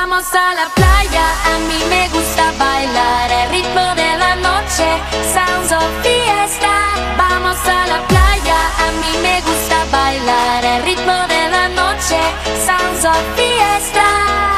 Vamos a la playa, a mí me gusta bailar el ritmo de la noche, sounds of fiesta. Vamos a la playa, a mí me gusta bailar el ritmo de la noche, sounds of fiesta.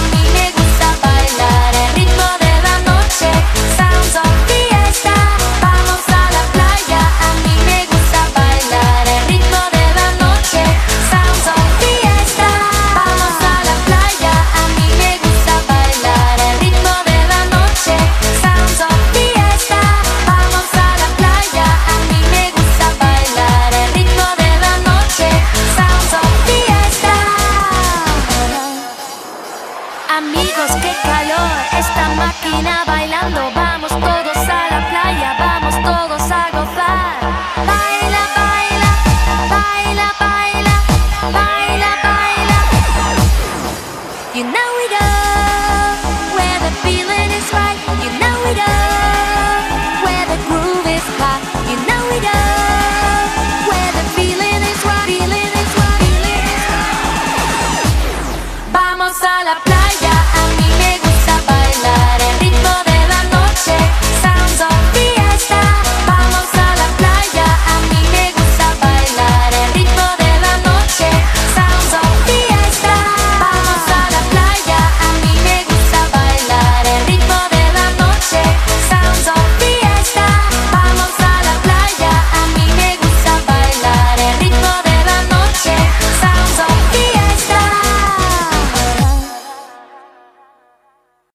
Vamos a la playa.